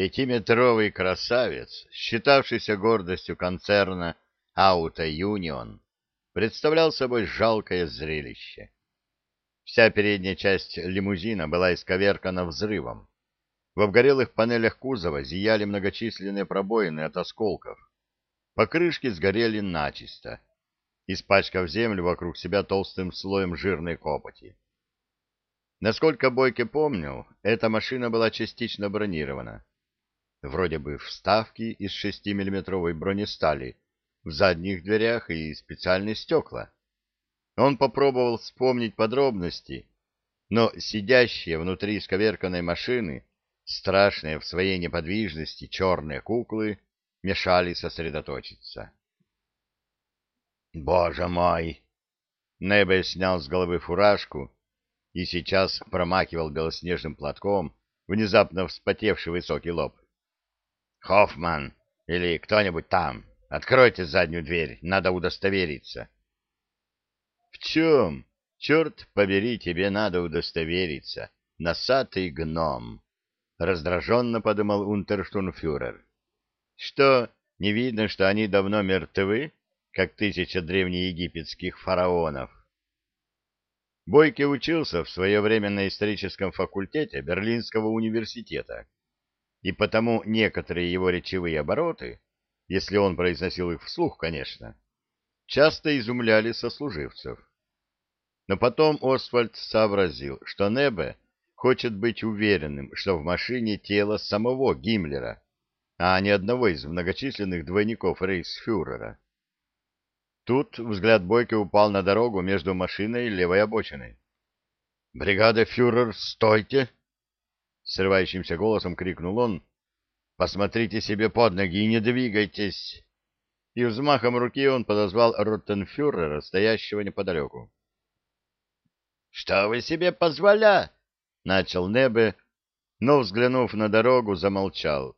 Пятиметровый красавец, считавшийся гордостью концерна «Ауто Юнион», представлял собой жалкое зрелище. Вся передняя часть лимузина была исковеркана взрывом. В обгорелых панелях кузова зияли многочисленные пробоины от осколков. Покрышки сгорели начисто, испачкав землю вокруг себя толстым слоем жирной копоти. Насколько Бойке помнил, эта машина была частично бронирована. Вроде бы вставки из 6-миллиметровой бронестали в задних дверях и специальные стекла. Он попробовал вспомнить подробности, но сидящие внутри сковерканной машины, страшные в своей неподвижности черные куклы, мешали сосредоточиться. «Боже мой!» Небе снял с головы фуражку и сейчас промакивал белоснежным платком внезапно вспотевший высокий лоб. «Хоффман или кто-нибудь там, откройте заднюю дверь, надо удостовериться». «В чем? Черт побери, тебе надо удостовериться, носатый гном!» — раздраженно подумал унтерштунфюрер. «Что, не видно, что они давно мертвы, как тысяча древнеегипетских фараонов?» Бойке учился в свое время на историческом факультете Берлинского университета, и потому некоторые его речевые обороты, если он произносил их вслух, конечно, часто изумляли сослуживцев. Но потом Освальд сообразил, что Небе хочет быть уверенным, что в машине тело самого Гиммлера, а не одного из многочисленных двойников рейхсфюрера. Тут взгляд Бойко упал на дорогу между машиной и левой обочиной. «Бригада фюрер, стойте!» Срывающимся голосом крикнул он. «Посмотрите себе под ноги и не двигайтесь!» И взмахом руки он подозвал Роттенфюрера, стоящего неподалеку. «Что вы себе позволя?» — начал Небе, но, взглянув на дорогу, замолчал.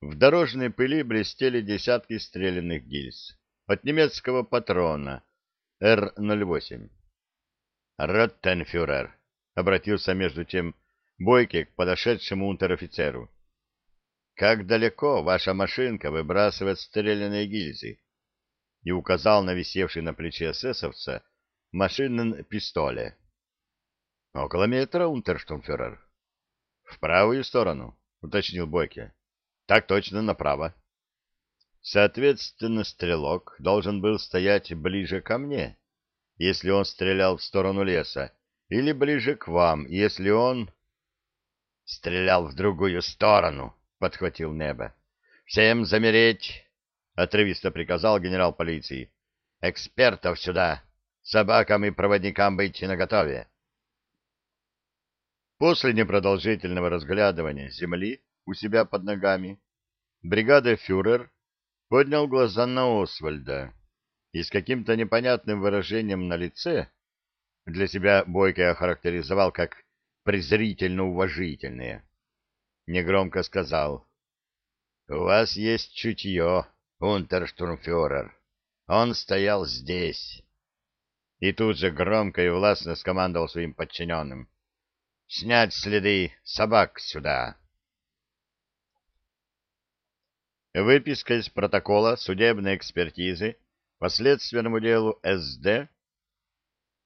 В дорожной пыли блестели десятки стрелянных гильз от немецкого патрона Р-08. «Роттенфюрер», — обратился между тем Бойке к подошедшему унтер-офицеру. «Как далеко ваша машинка выбрасывает стрелянные гильзы?» и указал на висевший на плече эсэсовца машинный пистоле. «Около метра, унтерштумфюрер». «В правую сторону», — уточнил Бойке. «Так точно, направо». Соответственно, стрелок должен был стоять ближе ко мне, если он стрелял в сторону леса, или ближе к вам, если он... «Стрелял в другую сторону», — подхватил Небо. «Всем замереть!» — отрывисто приказал генерал полиции. «Экспертов сюда! Собакам и проводникам быть наготове!» После непродолжительного разглядывания земли у себя под ногами бригада фюрер поднял глаза на Освальда и с каким-то непонятным выражением на лице для себя Бойко охарактеризовал как презрительно-уважительные. Негромко сказал, — У вас есть чутье, унтерштурмфюрер. Он стоял здесь. И тут же громко и властно скомандовал своим подчиненным. — Снять следы, собак сюда. Выписка из протокола судебной экспертизы по следственному делу СД.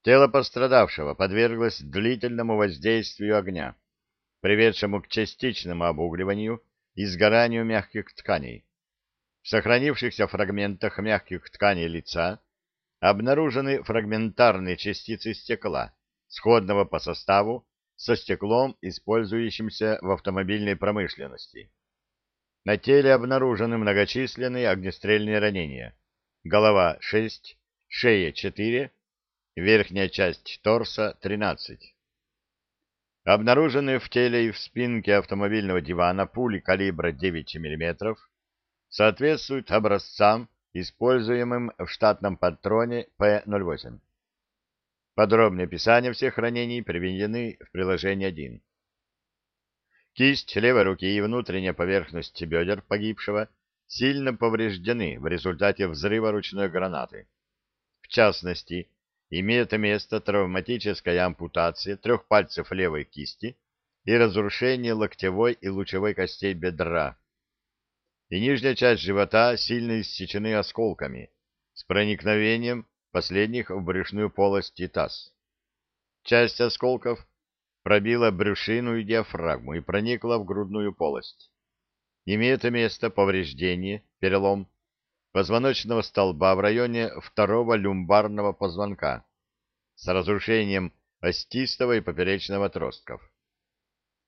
Тело пострадавшего подверглось длительному воздействию огня, приведшему к частичному обугливанию и сгоранию мягких тканей. В сохранившихся фрагментах мягких тканей лица обнаружены фрагментарные частицы стекла, сходного по составу со стеклом, использующимся в автомобильной промышленности. На теле обнаружены многочисленные огнестрельные ранения. Голова 6, шея 4, верхняя часть торса 13. Обнаружены в теле и в спинке автомобильного дивана пули калибра 9 мм, соответствуют образцам, используемым в штатном патроне П-08. Подробное описание всех ранений приведены в приложении 1. Кисть левой руки и внутренняя поверхность бедер погибшего сильно повреждены в результате взрыва ручной гранаты. В частности, имеет место травматическая ампутация трех пальцев левой кисти и разрушение локтевой и лучевой костей бедра. И нижняя часть живота сильно иссечены осколками с проникновением последних в брюшную полость и таз. Часть осколков пробила брюшину и диафрагму и проникла в грудную полость. Имеет место повреждение, перелом позвоночного столба в районе второго люмбарного позвонка с разрушением остистого и поперечного отростков.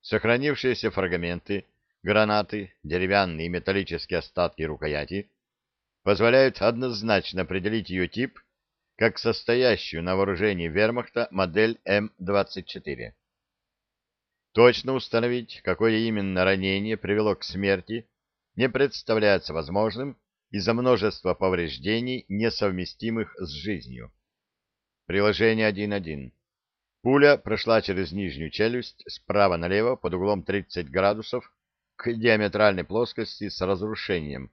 Сохранившиеся фрагменты, гранаты, деревянные и металлические остатки рукояти позволяют однозначно определить ее тип как состоящую на вооружении вермахта модель М-24. Точно установить, какое именно ранение привело к смерти, не представляется возможным из-за множества повреждений, несовместимых с жизнью. Приложение 1.1. Пуля прошла через нижнюю челюсть справа налево под углом 30 градусов к диаметральной плоскости с разрушением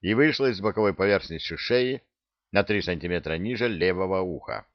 и вышла из боковой поверхности шеи на 3 см ниже левого уха.